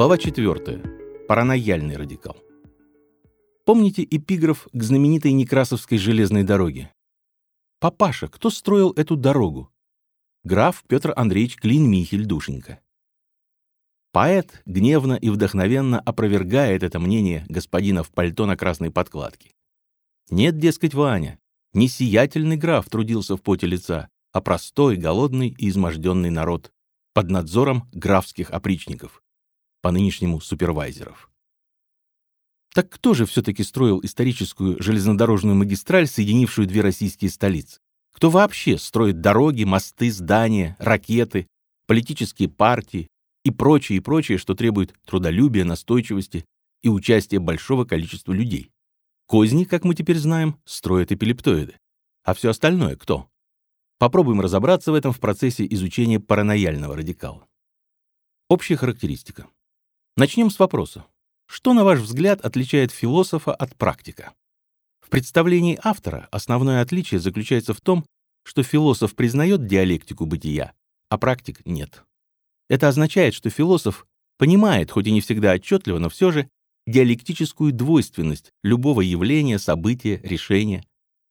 Глава 4. Паранояльный радикал. Помните эпиграф к знаменитой Некрасовской железной дороге? «Папаша, кто строил эту дорогу?» Граф Петр Андреевич Клин-Михель Душенька. Поэт гневно и вдохновенно опровергает это мнение господина в пальто на красной подкладке. Нет, дескать, Ваня, не сиятельный граф трудился в поте лица, а простой, голодный и изможденный народ под надзором графских опричников, по нынешнему супервайзеров. Так кто же все-таки строил историческую железнодорожную магистраль, соединившую две российские столицы? Кто вообще строит дороги, мосты, здания, ракеты, политические партии и прочее, и прочее, что требует трудолюбия, настойчивости и участия большого количества людей? Козни, как мы теперь знаем, строят эпилептоиды. А все остальное кто? Попробуем разобраться в этом в процессе изучения паранояльного радикала. Общая характеристика. Начнем с вопроса. Что, на ваш взгляд, отличает философа от практика? В представлении автора основное отличие заключается в том, что философ признает диалектику бытия, а практик нет. Это означает, что философ понимает, хоть и не всегда отчетливо, но все же, диалектическую двойственность любого явления, события, решения.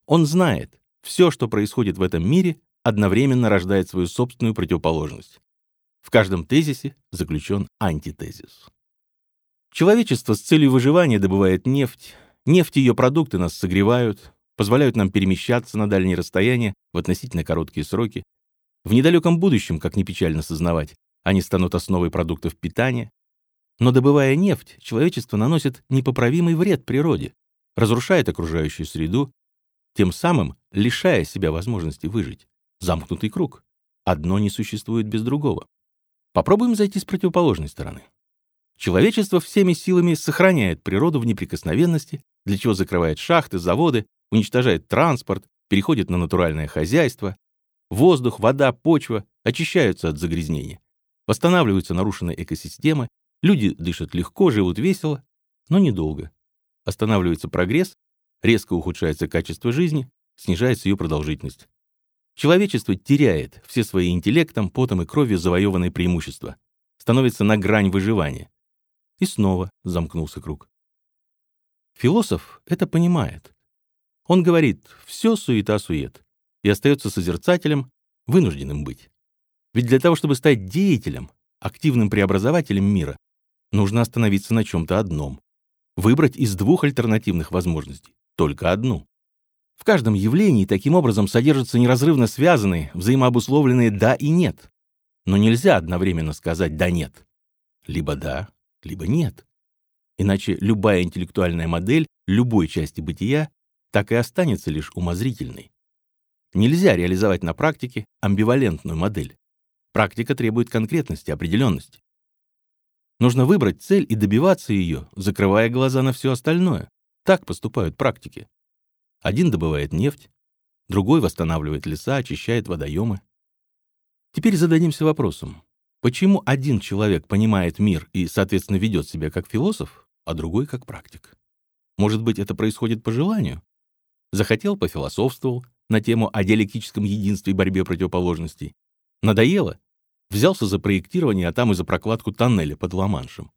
Он знает, все, что происходит в этом мире, одновременно рождает свою собственную противоположность. В каждом тезисе заключен антитезис. Человечество с целью выживания добывает нефть, нефть и ее продукты нас согревают, позволяют нам перемещаться на дальние расстояния в относительно короткие сроки. В недалеком будущем, как ни печально сознавать, они станут основой продуктов питания, но добывая нефть, человечество наносит непоправимый вред природе, разрушает окружающую среду, тем самым лишая себя возможности выжить. Замкнутый круг. Одно не существует без другого. Попробуем зайти с противоположной стороны. Человечество всеми силами сохраняет природу в неприкосновенности, для чего закрывает шахты, заводы, уничтожает транспорт, переходит на натуральное хозяйство. Воздух, вода, почва очищаются от загрязнения. Восстанавливаются нарушенные экосистемы, Люди дышат легко, живут весело, но недолго. Останавливается прогресс, резко ухудшается качество жизни, снижается ее продолжительность. Человечество теряет все свои интеллектом, потом и кровью завоеванные преимущества, становится на грань выживания. И снова замкнулся круг. Философ это понимает. Он говорит «все суета-сует» и остается созерцателем, вынужденным быть. Ведь для того, чтобы стать деятелем, активным преобразователем мира, нужно остановиться на чем-то одном. Выбрать из двух альтернативных возможностей только одну. В каждом явлении таким образом содержатся неразрывно связанные, взаимообусловленные «да» и «нет». Но нельзя одновременно сказать «да-нет». Либо «да», либо «нет». Иначе любая интеллектуальная модель любой части бытия так и останется лишь умозрительной. Нельзя реализовать на практике амбивалентную модель. Практика требует конкретности, определенности. Нужно выбрать цель и добиваться ее, закрывая глаза на все остальное. Так поступают практики. Один добывает нефть, другой восстанавливает леса, очищает водоемы. Теперь зададимся вопросом, почему один человек понимает мир и, соответственно, ведет себя как философ, а другой как практик? Может быть, это происходит по желанию? Захотел, пофилософствовал на тему о диалектическом единстве и борьбе противоположностей. Надоело? Взялся за проектирование, а там и за прокладку тоннеля под Ла-Маншем.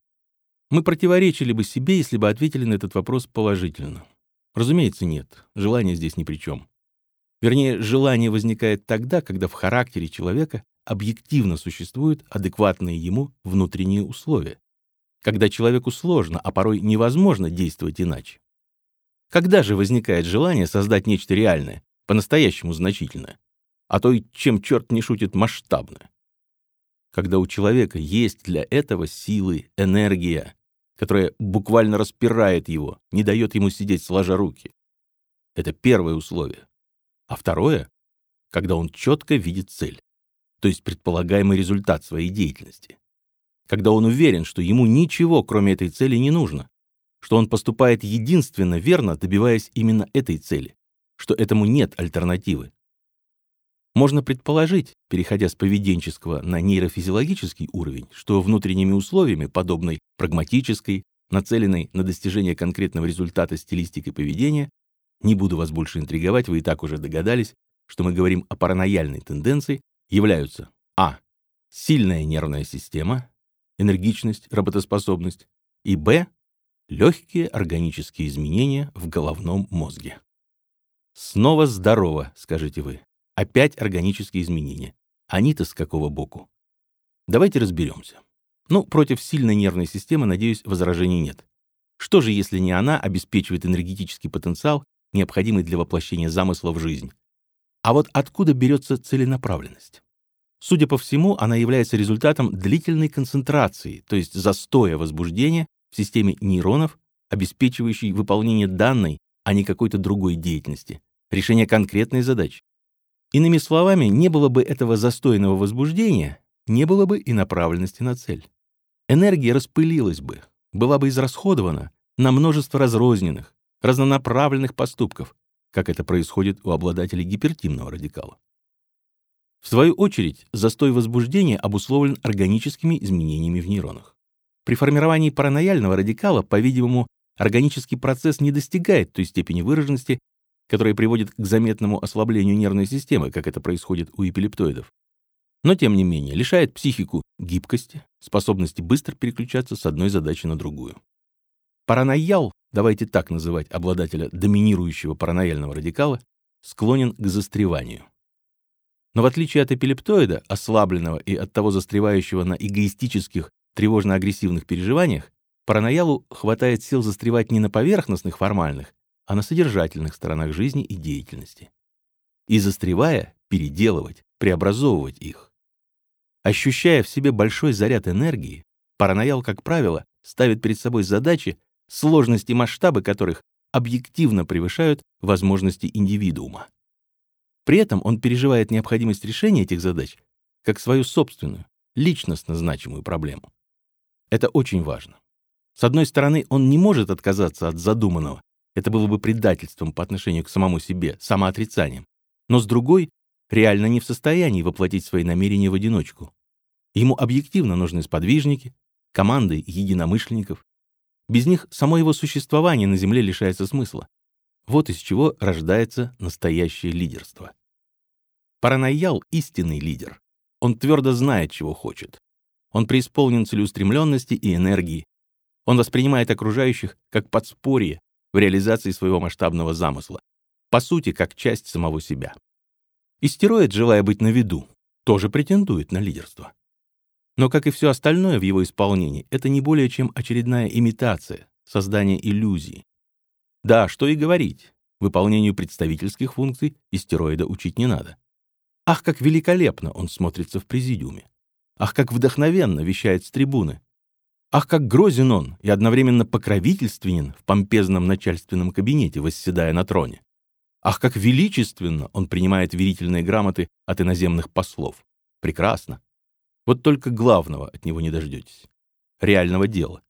Мы противоречили бы себе, если бы ответили на этот вопрос положительно. Разумеется, нет. Желание здесь ни при чем. Вернее, желание возникает тогда, когда в характере человека объективно существуют адекватные ему внутренние условия. Когда человеку сложно, а порой невозможно действовать иначе. Когда же возникает желание создать нечто реальное, по-настоящему значительное, а то и, чем черт не шутит, масштабное? когда у человека есть для этого силы, энергия, которая буквально распирает его, не дает ему сидеть сложа руки. Это первое условие. А второе — когда он четко видит цель, то есть предполагаемый результат своей деятельности. Когда он уверен, что ему ничего, кроме этой цели, не нужно, что он поступает единственно верно, добиваясь именно этой цели, что этому нет альтернативы. Можно предположить, переходя с поведенческого на нейрофизиологический уровень, что внутренними условиями подобной прагматической, нацеленной на достижение конкретного результата стилистикой поведения, не буду вас больше интриговать, вы и так уже догадались, что мы говорим о паранояльной тенденции, являются а. Сильная нервная система, энергичность, работоспособность, и б. легкие органические изменения в головном мозге. Снова здорово, скажете вы. Опять органические изменения. Они-то с какого боку? Давайте разберемся. Ну, против сильной нервной системы, надеюсь, возражений нет. Что же, если не она обеспечивает энергетический потенциал, необходимый для воплощения замысла в жизнь? А вот откуда берется целенаправленность? Судя по всему, она является результатом длительной концентрации, то есть застоя возбуждения в системе нейронов, обеспечивающей выполнение данной, а не какой-то другой деятельности, решение конкретной задачи. Иными словами, не было бы этого застойного возбуждения, не было бы и направленности на цель. Энергия распылилась бы, была бы израсходована на множество разрозненных, разнонаправленных поступков, как это происходит у обладателей гипертимного радикала. В свою очередь, застой возбуждения обусловлен органическими изменениями в нейронах. При формировании паранояльного радикала, по-видимому, органический процесс не достигает той степени выраженности, которая приводит к заметному ослаблению нервной системы, как это происходит у эпилептоидов. Но, тем не менее, лишает психику гибкости, способности быстро переключаться с одной задачи на другую. Параноял, давайте так называть обладателя доминирующего паранояльного радикала, склонен к застреванию. Но в отличие от эпилептоида, ослабленного и от того застревающего на эгоистических, тревожно-агрессивных переживаниях, параноялу хватает сил застревать не на поверхностных, формальных, а на содержательных сторонах жизни и деятельности. И застревая, переделывать, преобразовывать их. Ощущая в себе большой заряд энергии, параноял, как правило, ставит перед собой задачи, сложности и масштабы которых объективно превышают возможности индивидуума. При этом он переживает необходимость решения этих задач как свою собственную, личностно значимую проблему. Это очень важно. С одной стороны, он не может отказаться от задуманного, это было бы предательством по отношению к самому себе, самоотрицанием. Но с другой, реально не в состоянии воплотить свои намерения в одиночку. Ему объективно нужны сподвижники, команды единомышленников. Без них само его существование на Земле лишается смысла. Вот из чего рождается настоящее лидерство. Параноял — истинный лидер. Он твердо знает, чего хочет. Он преисполнен целеустремленности и энергии. Он воспринимает окружающих как подспорье в реализации своего масштабного замысла, по сути, как часть самого себя. Истероид, желая быть на виду, тоже претендует на лидерство. Но, как и все остальное в его исполнении, это не более чем очередная имитация, создание иллюзии. Да, что и говорить, выполнению представительских функций истероида учить не надо. Ах, как великолепно он смотрится в президиуме. Ах, как вдохновенно вещает с трибуны. Ах, как грозен он и одновременно покровительственен в помпезном начальственном кабинете, восседая на троне. Ах, как величественно он принимает верительные грамоты от иноземных послов. Прекрасно. Вот только главного от него не дождетесь. Реального дела.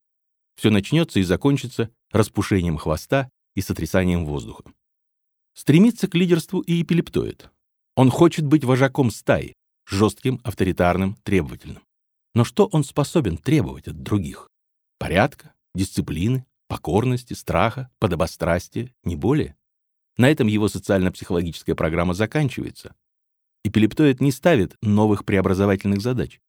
Все начнется и закончится распушением хвоста и сотрясанием воздуха. Стремится к лидерству и эпилептоид. Он хочет быть вожаком стаи, жестким, авторитарным, требовательным. Но что он способен требовать от других? Порядка, дисциплины, покорности, страха, подобострастия, не более? На этом его социально-психологическая программа заканчивается. Эпилептоид не ставит новых преобразовательных задач.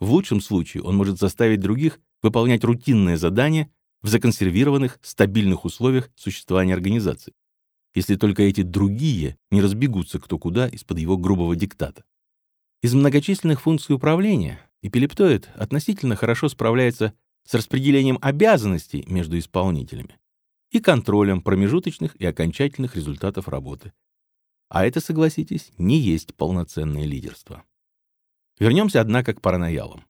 В лучшем случае он может заставить других выполнять рутинные задания в законсервированных, стабильных условиях существования организации, если только эти другие не разбегутся кто куда из-под его грубого диктата. Из многочисленных функций управления эпилептоид относительно хорошо справляется с распределением обязанностей между исполнителями и контролем промежуточных и окончательных результатов работы. А это, согласитесь, не есть полноценное лидерство. Вернемся, однако, к параноялам.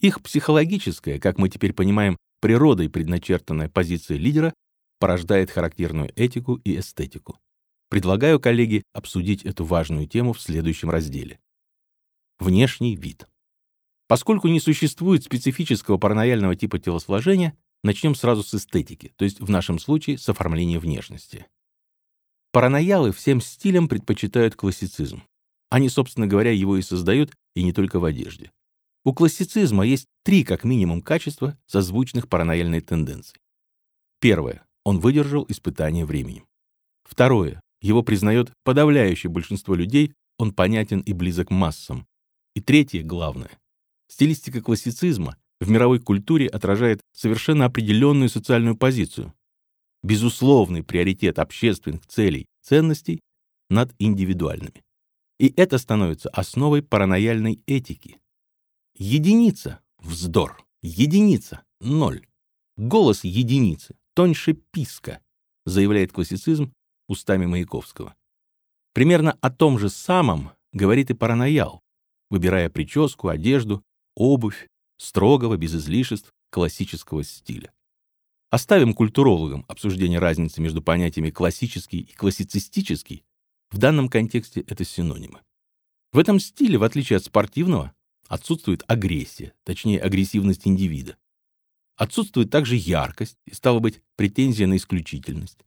Их психологическая, как мы теперь понимаем, природой предначертанная позиция лидера порождает характерную этику и эстетику. Предлагаю, коллеги, обсудить эту важную тему в следующем разделе. Внешний вид. Поскольку не существует специфического паранояльного типа телосложения, начнем сразу с эстетики, то есть в нашем случае с оформления внешности. Параноялы всем стилям предпочитают классицизм. Они, собственно говоря, его и создают, и не только в одежде. У классицизма есть три, как минимум, качества, созвучных паранояльной тенденции. Первое. Он выдержал испытание временем. Второе. Его признает подавляющее большинство людей, он понятен и близок массам. И третье, главное. Стилистика классицизма в мировой культуре отражает совершенно определенную социальную позицию. Безусловный приоритет общественных целей, ценностей над индивидуальными. И это становится основой паранояльной этики. Единица — вздор. Единица — ноль. Голос единицы, тоньше писка, заявляет классицизм устами Маяковского. Примерно о том же самом говорит и параноял, выбирая прическу, одежду, обувь, строгого, без излишеств, классического стиля. Оставим культурологам обсуждение разницы между понятиями классический и классицистический. В данном контексте это синонимы. В этом стиле, в отличие от спортивного, отсутствует агрессия, точнее агрессивность индивида. Отсутствует также яркость и, стало быть, претензия на исключительность.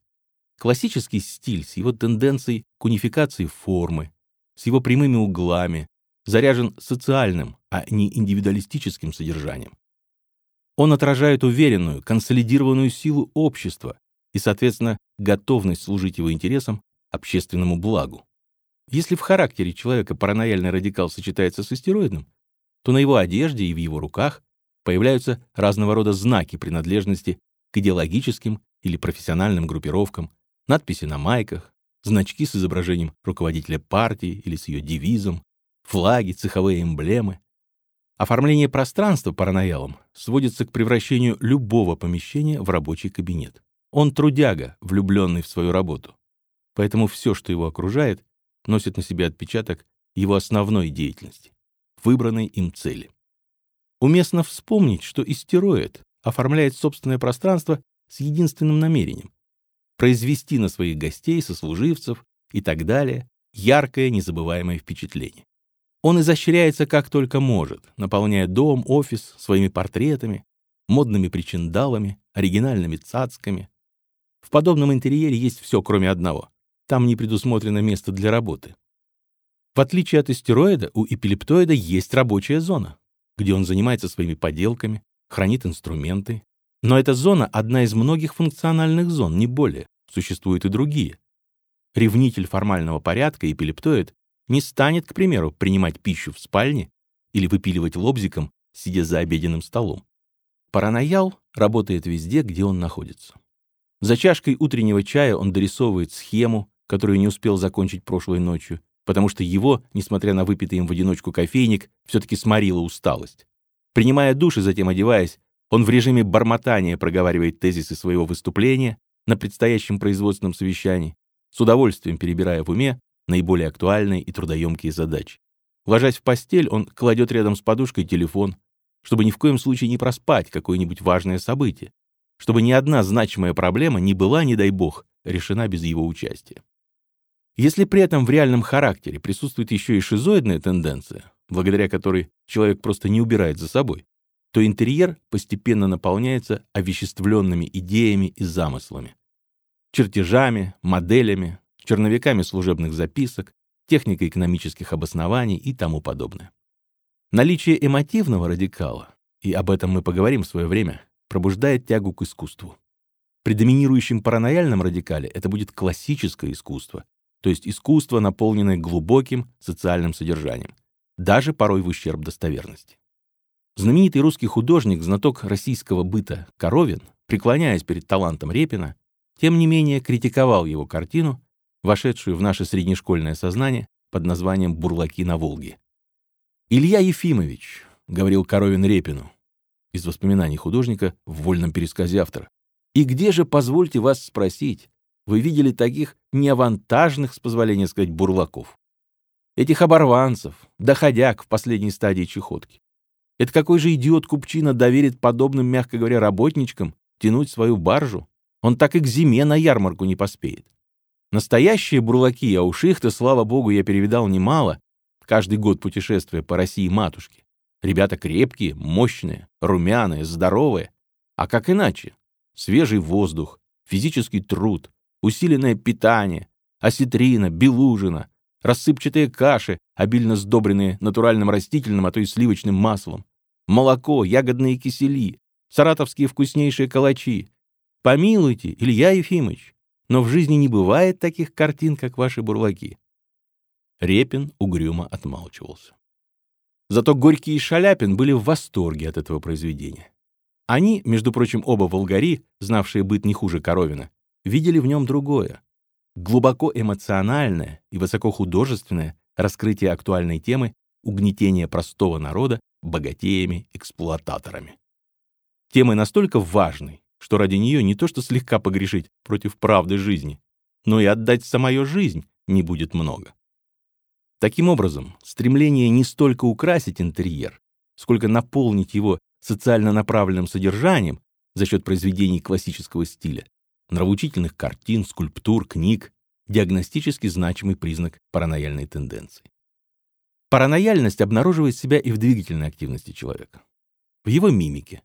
Классический стиль с его тенденцией к унификации формы, с его прямыми углами, заряжен социальным, а не индивидуалистическим содержанием. Он отражает уверенную, консолидированную силу общества и, соответственно, готовность служить его интересам, общественному благу. Если в характере человека паранояльный радикал сочетается с астероидным, то на его одежде и в его руках появляются разного рода знаки принадлежности к идеологическим или профессиональным группировкам, надписи на майках, значки с изображением руководителя партии или с ее девизом, флаги, цеховые эмблемы. Оформление пространства параноялом сводится к превращению любого помещения в рабочий кабинет. Он трудяга, влюбленный в свою работу. Поэтому все, что его окружает, носит на себе отпечаток его основной деятельности, выбранной им цели. Уместно вспомнить, что истероид оформляет собственное пространство с единственным намерением — произвести на своих гостей, сослуживцев и так далее яркое, незабываемое впечатление. Он изощряется как только может, наполняя дом, офис своими портретами, модными причиндалами, оригинальными цацками. В подобном интерьере есть все, кроме одного. Там не предусмотрено место для работы. В отличие от астероида, у эпилептоида есть рабочая зона, где он занимается своими поделками, хранит инструменты. Но эта зона — одна из многих функциональных зон, не более. Существуют и другие. Ревнитель формального порядка, эпилептоид, не станет, к примеру, принимать пищу в спальне или выпиливать лобзиком, сидя за обеденным столом. Параноял работает везде, где он находится. За чашкой утреннего чая он дорисовывает схему, которую не успел закончить прошлой ночью, потому что его, несмотря на выпитый им в одиночку кофейник, все-таки сморила усталость. Принимая душ и затем одеваясь, он в режиме бормотания проговаривает тезисы своего выступления на предстоящем производственном совещании, с удовольствием перебирая в уме наиболее актуальные и трудоемкие задачи. Ложась в постель, он кладет рядом с подушкой телефон, чтобы ни в коем случае не проспать какое-нибудь важное событие, чтобы ни одна значимая проблема не была, не дай бог, решена без его участия. Если при этом в реальном характере присутствует еще и шизоидная тенденция, благодаря которой человек просто не убирает за собой, то интерьер постепенно наполняется овеществленными идеями и замыслами. Чертежами, моделями, черновиками служебных записок, техникой экономических обоснований и тому подобное. Наличие эмотивного радикала, и об этом мы поговорим в свое время, пробуждает тягу к искусству. При доминирующем паранояльном радикале это будет классическое искусство, то есть искусство, наполненное глубоким социальным содержанием, даже порой в ущерб достоверности. Знаменитый русский художник, знаток российского быта Коровин, преклоняясь перед талантом Репина, тем не менее критиковал его картину вошедшую в наше среднешкольное сознание под названием «Бурлаки на Волге». «Илья Ефимович», — говорил Коровин Репину, из воспоминаний художника в вольном пересказе автора, «и где же, позвольте вас спросить, вы видели таких неавантажных, с позволения сказать, бурлаков? Этих оборванцев, доходяк в последней стадии чехотки. Это какой же идиот-купчина доверит подобным, мягко говоря, работничкам тянуть свою баржу? Он так и к зиме на ярмарку не поспеет. Настоящие бурлаки, а уж их-то, слава богу, я перевидал немало, каждый год путешествуя по России матушке. Ребята крепкие, мощные, румяные, здоровые. А как иначе? Свежий воздух, физический труд, усиленное питание, осетрина, белужина, рассыпчатые каши, обильно сдобренные натуральным растительным, а то и сливочным маслом, молоко, ягодные кисели, саратовские вкуснейшие калачи. Помилуйте, Илья Ефимович, но в жизни не бывает таких картин, как ваши бурлаки. Репин угрюмо отмалчивался. Зато Горький и Шаляпин были в восторге от этого произведения. Они, между прочим, оба волгари, знавшие быт не хуже Коровина, видели в нем другое. Глубоко эмоциональное и высокохудожественное раскрытие актуальной темы угнетения простого народа богатеями-эксплуататорами. Темы настолько важной, что ради нее не то что слегка погрешить против правды жизни, но и отдать самую жизнь не будет много. Таким образом, стремление не столько украсить интерьер, сколько наполнить его социально направленным содержанием за счет произведений классического стиля, нравоучительных картин, скульптур, книг, диагностически значимый признак паранояльной тенденции. Паранояльность обнаруживает себя и в двигательной активности человека, в его мимике,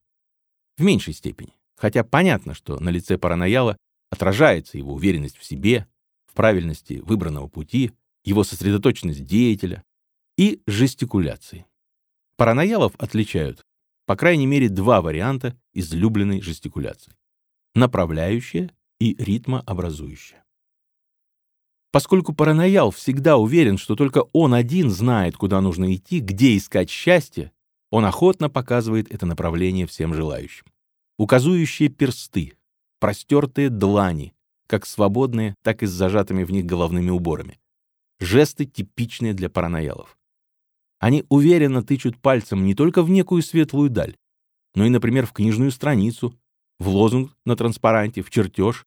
в меньшей степени, хотя понятно, что на лице паранояла отражается его уверенность в себе, в правильности выбранного пути, его сосредоточенность деятеля и жестикуляции. Параноялов отличают, по крайней мере, два варианта излюбленной жестикуляции — направляющая и ритмообразующая. Поскольку параноял всегда уверен, что только он один знает, куда нужно идти, где искать счастье, он охотно показывает это направление всем желающим. Указующие персты, простертые длани, как свободные, так и с зажатыми в них головными уборами. Жесты, типичные для параноялов. Они уверенно тычут пальцем не только в некую светлую даль, но и, например, в книжную страницу, в лозунг на транспаранте, в чертеж,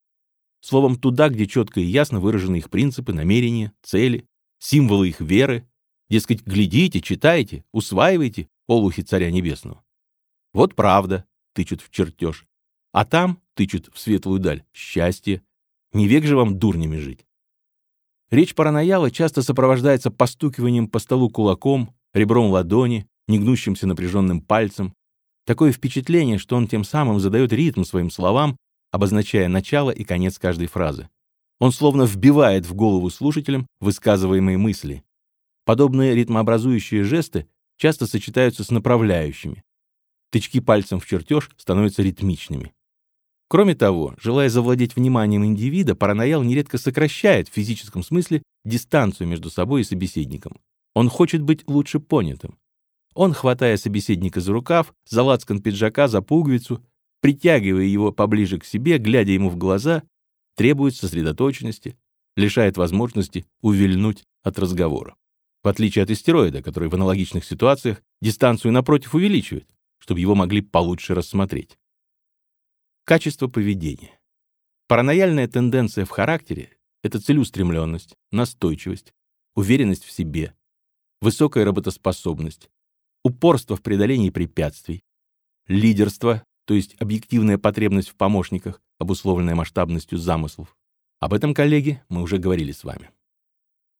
словом, туда, где четко и ясно выражены их принципы, намерения, цели, символы их веры, дескать, глядите, читайте, усваивайте, олухи Царя Небесного. Вот правда, тычут в чертеж, а там тычут в светлую даль, счастье, не век же вам дурнями жить. Речь паранояла часто сопровождается постукиванием по столу кулаком, ребром ладони, негнущимся напряженным пальцем. Такое впечатление, что он тем самым задает ритм своим словам, обозначая начало и конец каждой фразы. Он словно вбивает в голову слушателям высказываемые мысли. Подобные ритмообразующие жесты часто сочетаются с направляющими. Тычки пальцем в чертеж становятся ритмичными. Кроме того, желая завладеть вниманием индивида, параноял нередко сокращает в физическом смысле дистанцию между собой и собеседником. Он хочет быть лучше понятым. Он, хватая собеседника за рукав, за лацкан пиджака, за пуговицу, притягивая его поближе к себе, глядя ему в глаза, требует сосредоточенности, лишает возможности увильнуть от разговора. В отличие от истероида, который в аналогичных ситуациях дистанцию напротив увеличивает, чтобы его могли получше рассмотреть. Качество поведения. Паранояльная тенденция в характере — это целеустремленность, настойчивость, уверенность в себе, высокая работоспособность, упорство в преодолении препятствий, лидерство, то есть объективная потребность в помощниках, обусловленная масштабностью замыслов. Об этом, коллеги, мы уже говорили с вами.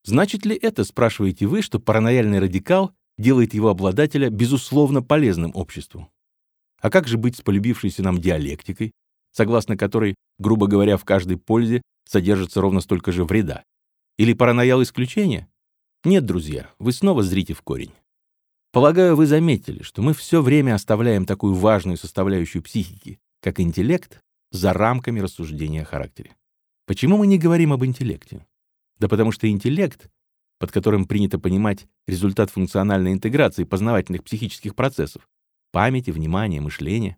Значит ли это, спрашиваете вы, что паранояльный радикал делает его обладателя безусловно полезным обществу? А как же быть с полюбившейся нам диалектикой, согласно которой, грубо говоря, в каждой пользе содержится ровно столько же вреда? Или параноял исключения? Нет, друзья, вы снова зрите в корень. Полагаю, вы заметили, что мы все время оставляем такую важную составляющую психики, как интеллект, за рамками рассуждения о характере. Почему мы не говорим об интеллекте? Да потому что интеллект, под которым принято понимать результат функциональной интеграции познавательных психических процессов, памяти, внимания, мышления,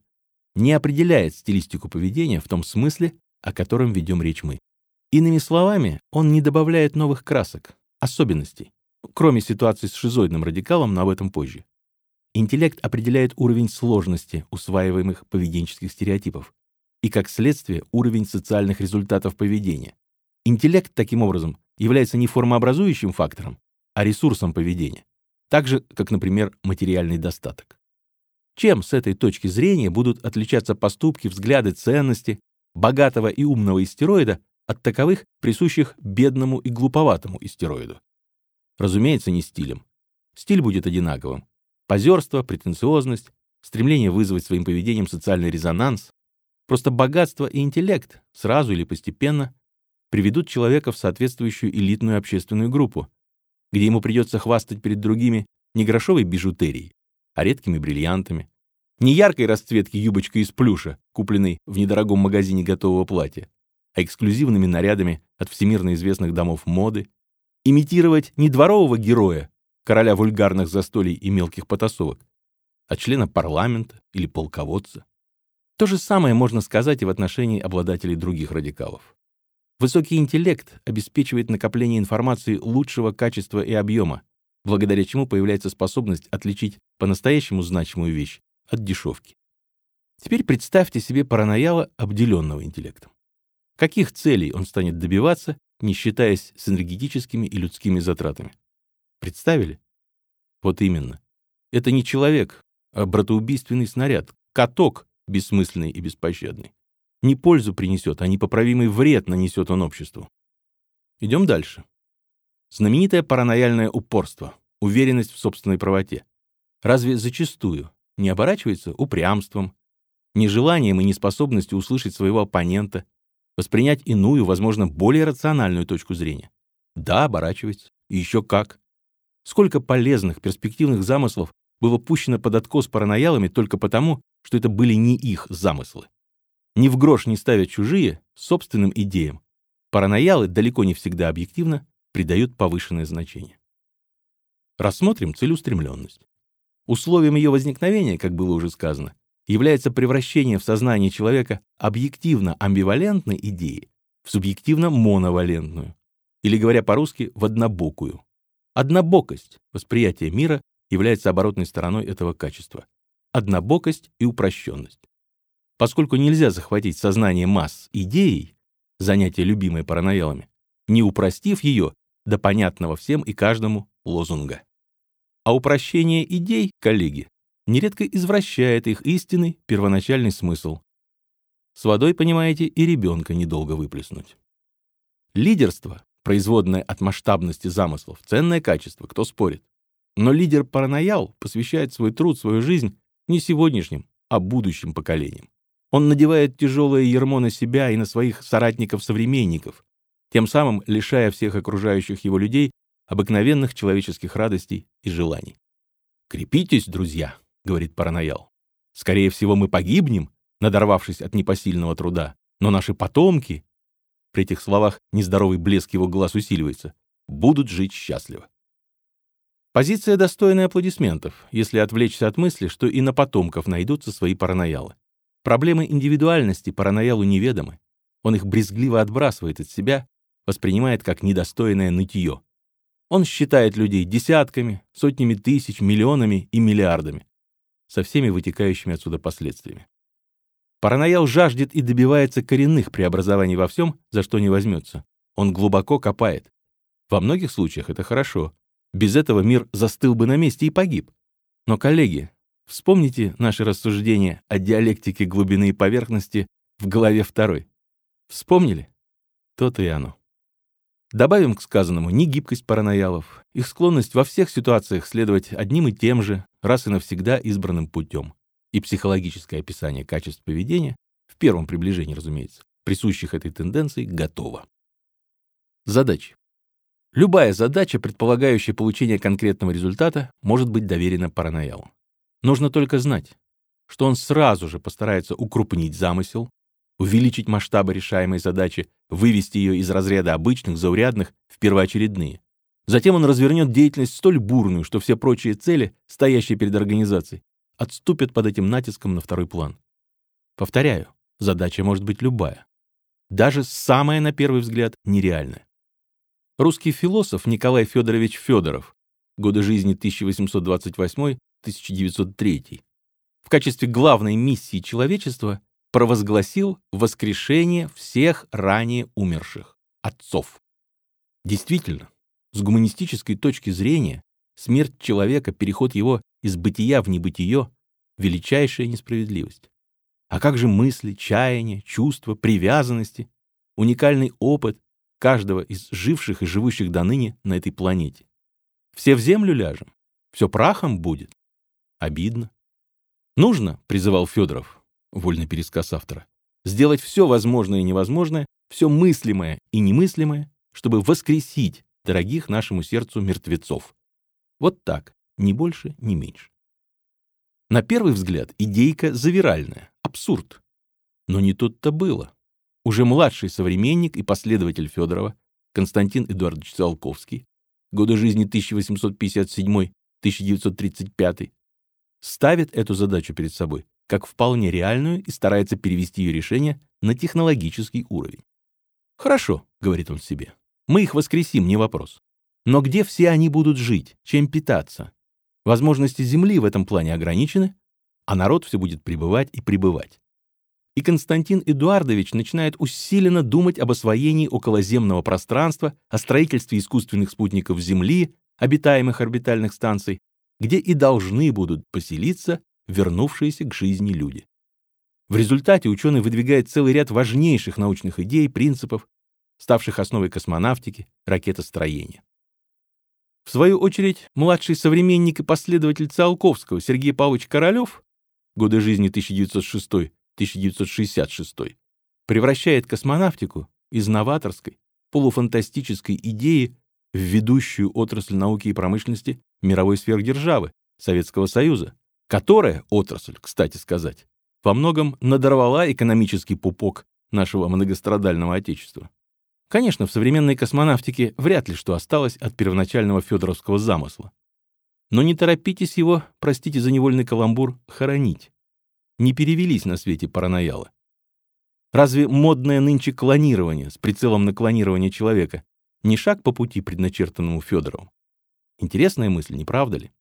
не определяет стилистику поведения в том смысле, о котором ведем речь мы. Иными словами, он не добавляет новых красок, особенностей, кроме ситуации с шизоидным радикалом, но об этом позже. Интеллект определяет уровень сложности усваиваемых поведенческих стереотипов и, как следствие, уровень социальных результатов поведения. Интеллект, таким образом, является не формообразующим фактором, а ресурсом поведения, так же, как, например, материальный достаток. Чем с этой точки зрения будут отличаться поступки, взгляды, ценности богатого и умного истероида от таковых, присущих бедному и глуповатому истероиду? Разумеется, не стилем. Стиль будет одинаковым. Позерство, претенциозность, стремление вызвать своим поведением социальный резонанс. Просто богатство и интеллект сразу или постепенно приведут человека в соответствующую элитную общественную группу, где ему придется хвастать перед другими не грошовой бижутерией, а редкими бриллиантами, не яркой расцветки юбочкой из плюша, купленной в недорогом магазине готового платья, а эксклюзивными нарядами от всемирно известных домов моды, имитировать не дворового героя, короля вульгарных застолий и мелких потасовок, от члена парламента или полководца. То же самое можно сказать и в отношении обладателей других радикалов. Высокий интеллект обеспечивает накопление информации лучшего качества и объема, благодаря чему появляется способность отличить по-настоящему значимую вещь от дешевки. Теперь представьте себе паранояла, обделенного интеллектом. Каких целей он станет добиваться, не считаясь с энергетическими и людскими затратами? Представили? Вот именно. Это не человек, а братоубийственный снаряд, каток, бессмысленный и беспощадный. Не пользу принесет, а непоправимый вред нанесет он обществу. Идем дальше. Знаменитое паранояльное упорство, уверенность в собственной правоте. Разве зачастую не оборачивается упрямством, нежеланием и неспособностью услышать своего оппонента, воспринять иную, возможно, более рациональную точку зрения? Да, оборачивается. И еще как. Сколько полезных, перспективных замыслов было пущено под откос параноялами только потому, что это были не их замыслы. Ни в грош не ставят чужие, собственным идеям. Параноялы далеко не всегда объективно придают повышенное значение. Рассмотрим целеустремленность. Условием ее возникновения, как было уже сказано, является превращение в сознании человека объективно-амбивалентной идеи в субъективно-моновалентную, или, говоря по-русски, в однобокую. Однобокость восприятия мира является оборотной стороной этого качества. Однобокость и упрощенность. Поскольку нельзя захватить сознание масс идеей, занятие любимой параноялами, не упростив ее до понятного всем и каждому лозунга. А упрощение идей, коллеги, нередко извращает их истинный первоначальный смысл. С водой, понимаете, и ребенка недолго выплеснуть. Лидерство, производное от масштабности замыслов, ценное качество, кто спорит. Но лидер-параноял посвящает свой труд, свою жизнь не сегодняшним, а будущим поколениям. Он надевает тяжелое ермо на себя и на своих соратников-современников, тем самым лишая всех окружающих его людей обыкновенных человеческих радостей и желаний. «Крепитесь, друзья», — говорит параноял. «Скорее всего, мы погибнем, надорвавшись от непосильного труда, но наши потомки...» При этих словах нездоровый блеск его глаз усиливается. «Будут жить счастливо». Позиция достойная аплодисментов, если отвлечься от мысли, что и на потомков найдутся свои параноялы. Проблемы индивидуальности параноялу неведомы. Он их брезгливо отбрасывает от себя, воспринимает как недостойное нытье. Он считает людей десятками, сотнями тысяч, миллионами и миллиардами, со всеми вытекающими отсюда последствиями. Параноял жаждет и добивается коренных преобразований во всем, за что не возьмется. Он глубоко копает. Во многих случаях это хорошо, без этого мир застыл бы на месте и погиб. Но, коллеги, вспомните наши рассуждения о диалектике глубины и поверхности в главе второй. Вспомнили? То-то и оно. Добавим к сказанному не гибкость параноялов, их склонность во всех ситуациях следовать одним и тем же, раз и навсегда избранным путем, и психологическое описание качеств поведения, в первом приближении, разумеется, присущих этой тенденции, готово. Задачи. Любая задача, предполагающая получение конкретного результата, может быть доверена параноялу. Нужно только знать, что он сразу же постарается укрупнить замысел, увеличить масштабы решаемой задачи, вывести ее из разряда обычных, заурядных в первоочередные. Затем он развернет деятельность столь бурную, что все прочие цели, стоящие перед организацией, отступят под этим натиском на второй план. Повторяю, задача может быть любая. Даже самая, на первый взгляд, нереальная. Русский философ Николай Федорович Федоров, годы жизни 1828-1903, в качестве главной миссии человечества провозгласил воскрешение всех ранее умерших отцов. Действительно, с гуманистической точки зрения, смерть человека, переход его из бытия в небытие – величайшая несправедливость. А как же мысли, чаяния, чувства, привязанности, уникальный опыт каждого из живших и живущих до ныне на этой планете. Все в землю ляжем, все прахом будет. Обидно. Нужно, призывал Федоров, вольный пересказ автора, сделать все возможное и невозможное, все мыслимое и немыслимое, чтобы воскресить дорогих нашему сердцу мертвецов. Вот так, ни больше, ни меньше. На первый взгляд идейка завиральная, абсурд. Но не тут-то было. Уже младший современник и последователь Федорова, Константин Эдуардович Циолковский, годы жизни 1857-1935, ставит эту задачу перед собой как вполне реальную и старается перевести ее решение на технологический уровень. «Хорошо», — говорит он себе, — «мы их воскресим, не вопрос. Но где все они будут жить, чем питаться? Возможности Земли в этом плане ограничены, а народ все будет пребывать и пребывать. И Константин Эдуардович начинает усиленно думать об освоении околоземного пространства, о строительстве искусственных спутников Земли, обитаемых орбитальных станций, где и должны будут поселиться вернувшиеся к жизни люди. В результате ученый выдвигает целый ряд важнейших научных идей, принципов, ставших основой космонавтики, ракетостроения. В свою очередь, младший современник и последователь Циолковского Сергей Павлович Королёв, годы жизни 1906-1966, превращает космонавтику из новаторской, полуфантастической идеи в ведущую отрасль науки и промышленности мировой сверхдержавы Советского Союза, которая отрасль, кстати сказать, во многом надорвала экономический пупок нашего многострадального Отечества. Конечно, в современной космонавтике вряд ли что осталось от первоначального федоровского замысла. Но не торопитесь его, простите за невольный каламбур, хоронить. Не перевелись на свете параноялы. Разве модное нынче клонирование с прицелом на клонирование человека не шаг по пути, предначертанному Федоровым? Интересная мысль, не правда ли?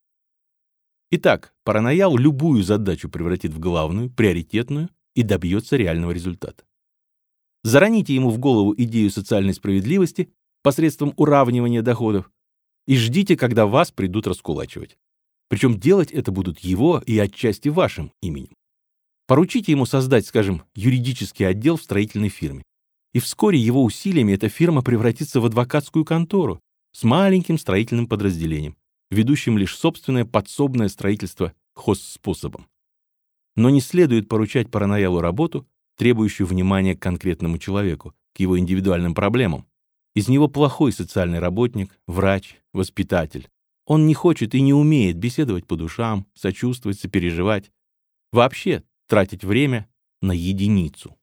Итак, параноял любую задачу превратит в главную, приоритетную и добьется реального результата. Зароните ему в голову идею социальной справедливости посредством уравнивания доходов и ждите, когда вас придут раскулачивать. Причем делать это будут его и отчасти вашим именем. Поручите ему создать, скажем, юридический отдел в строительной фирме. И вскоре его усилиями эта фирма превратится в адвокатскую контору с маленьким строительным подразделением, ведущим лишь собственное подсобное строительство хозспособом. Но не следует поручать параноялу работу, требующую внимания к конкретному человеку, к его индивидуальным проблемам. Из него плохой социальный работник, врач, воспитатель. Он не хочет и не умеет беседовать по душам, сочувствовать, сопереживать. Вообще тратить время на единицу.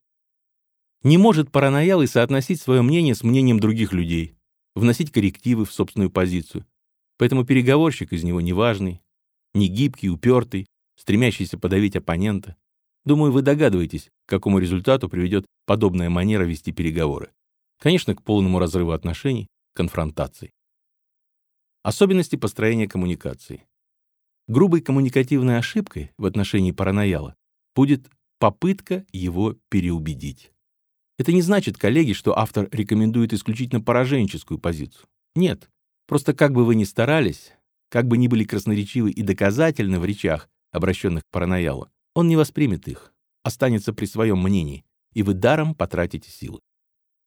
Не может параноялый соотносить свое мнение с мнением других людей, вносить коррективы в собственную позицию, Поэтому переговорщик из него неважный, не гибкий, упертый, стремящийся подавить оппонента. Думаю, вы догадываетесь, к какому результату приведет подобная манера вести переговоры. Конечно, к полному разрыву отношений, конфронтации. Особенности построения коммуникации. Грубой коммуникативной ошибкой в отношении паранояла будет попытка его переубедить. Это не значит, коллеги, что автор рекомендует исключительно пораженческую позицию. Нет, Просто как бы вы ни старались, как бы ни были красноречивы и доказательны в речах, обращенных к параноялу, он не воспримет их, останется при своем мнении, и вы даром потратите силы.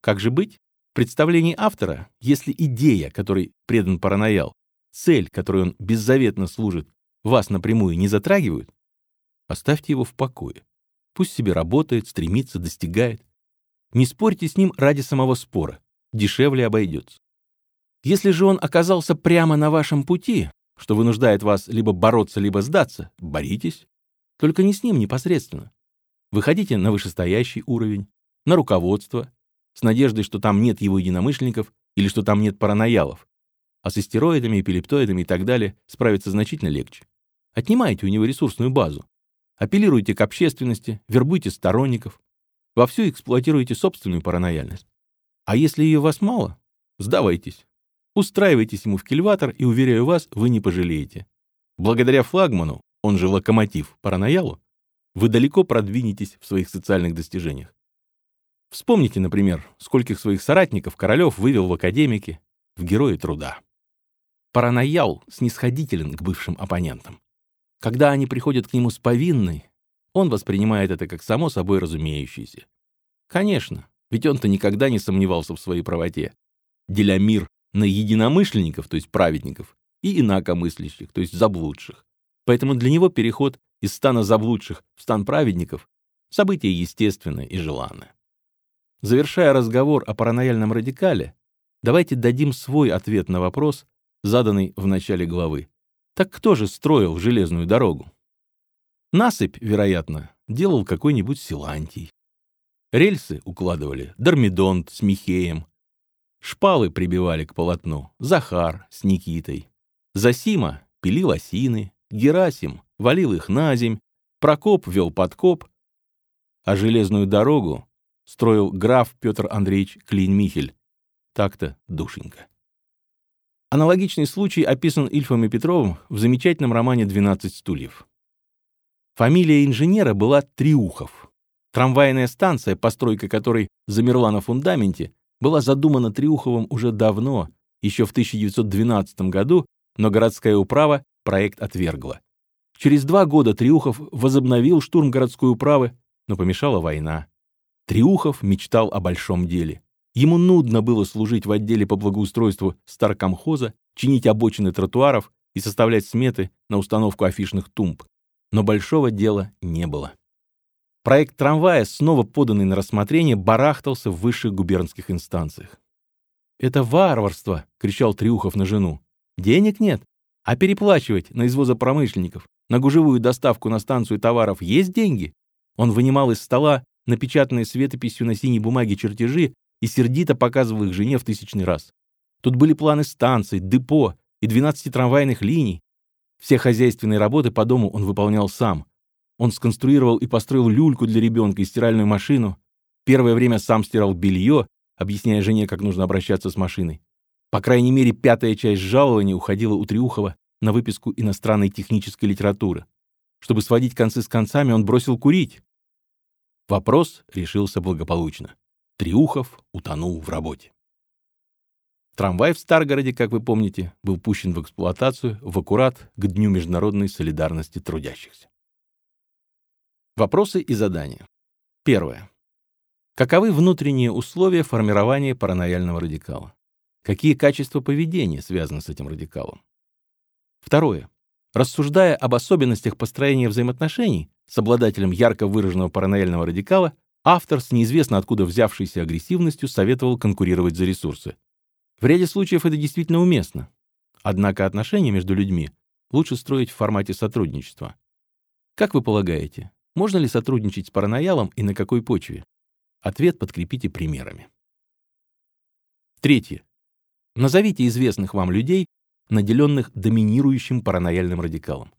Как же быть? В представлении автора, если идея, которой предан параноял, цель, которой он беззаветно служит, вас напрямую не затрагивают, оставьте его в покое. Пусть себе работает, стремится, достигает. Не спорьте с ним ради самого спора, дешевле обойдется. Если же он оказался прямо на вашем пути, что вынуждает вас либо бороться, либо сдаться, боритесь. Только не с ним непосредственно. Выходите на вышестоящий уровень, на руководство, с надеждой, что там нет его единомышленников или что там нет параноялов. А с астероидами, эпилептоидами и так далее справиться значительно легче. Отнимайте у него ресурсную базу. Апеллируйте к общественности, вербуйте сторонников. Вовсю эксплуатируйте собственную паранояльность. А если ее вас мало, сдавайтесь. Устраивайтесь ему в кильватор, и, уверяю вас, вы не пожалеете. Благодаря флагману, он же локомотив, параноялу, вы далеко продвинетесь в своих социальных достижениях. Вспомните, например, скольких своих соратников Королёв вывел в академики, в герои труда. Параноял снисходителен к бывшим оппонентам. Когда они приходят к нему с повинной, он воспринимает это как само собой разумеющееся. Конечно, ведь он-то никогда не сомневался в своей правоте, деля мир на единомышленников, то есть праведников, и инакомыслящих, то есть заблудших. Поэтому для него переход из стана заблудших в стан праведников — событие естественное и желанное. Завершая разговор о паранояльном радикале, давайте дадим свой ответ на вопрос, заданный в начале главы. Так кто же строил железную дорогу? Насыпь, вероятно, делал какой-нибудь Силантий. Рельсы укладывали Дормидонт с Михеем, Шпалы прибивали к полотну. Захар с Никитой. Засима пилил осины. Герасим валил их на земь. Прокоп вел подкоп. А железную дорогу строил граф Петр Андреевич Клейн-Михель. Так-то душенька. Аналогичный случай описан Ильфом и Петровым в замечательном романе «12 стульев». Фамилия инженера была Триухов. Трамвайная станция, постройка которой замерла на фундаменте, была задумана Триуховым уже давно, еще в 1912 году, но городская управа проект отвергла. Через два года Триухов возобновил штурм городской управы, но помешала война. Триухов мечтал о большом деле. Ему нудно было служить в отделе по благоустройству старкомхоза, чинить обочины тротуаров и составлять сметы на установку афишных тумб. Но большого дела не было. Проект трамвая, снова поданный на рассмотрение, барахтался в высших губернских инстанциях. «Это варварство!» — кричал Триухов на жену. «Денег нет, а переплачивать на извозопромышленников, на гужевую доставку на станцию товаров есть деньги?» Он вынимал из стола напечатанные светописью на синей бумаге чертежи и сердито показывал их жене в тысячный раз. Тут были планы станций, депо и 12 трамвайных линий. Все хозяйственные работы по дому он выполнял сам, он сконструировал и построил люльку для ребенка и стиральную машину. Первое время сам стирал белье, объясняя жене, как нужно обращаться с машиной. По крайней мере, пятая часть жалования уходила у Триухова на выписку иностранной технической литературы. Чтобы сводить концы с концами, он бросил курить. Вопрос решился благополучно. Триухов утонул в работе. Трамвай в Старгороде, как вы помните, был пущен в эксплуатацию в аккурат к Дню международной солидарности трудящихся. Вопросы и задания. Первое. Каковы внутренние условия формирования паранояльного радикала? Какие качества поведения связаны с этим радикалом? Второе. Рассуждая об особенностях построения взаимоотношений с обладателем ярко выраженного паранояльного радикала, автор с неизвестно откуда взявшейся агрессивностью советовал конкурировать за ресурсы. В ряде случаев это действительно уместно. Однако отношения между людьми лучше строить в формате сотрудничества. Как вы полагаете, можно ли сотрудничать с параноялом и на какой почве? Ответ подкрепите примерами. Третье. Назовите известных вам людей, наделенных доминирующим паранояльным радикалом.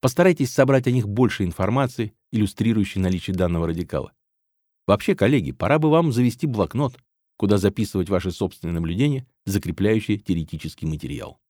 Постарайтесь собрать о них больше информации, иллюстрирующей наличие данного радикала. Вообще, коллеги, пора бы вам завести блокнот, куда записывать ваши собственные наблюдения, закрепляющие теоретический материал.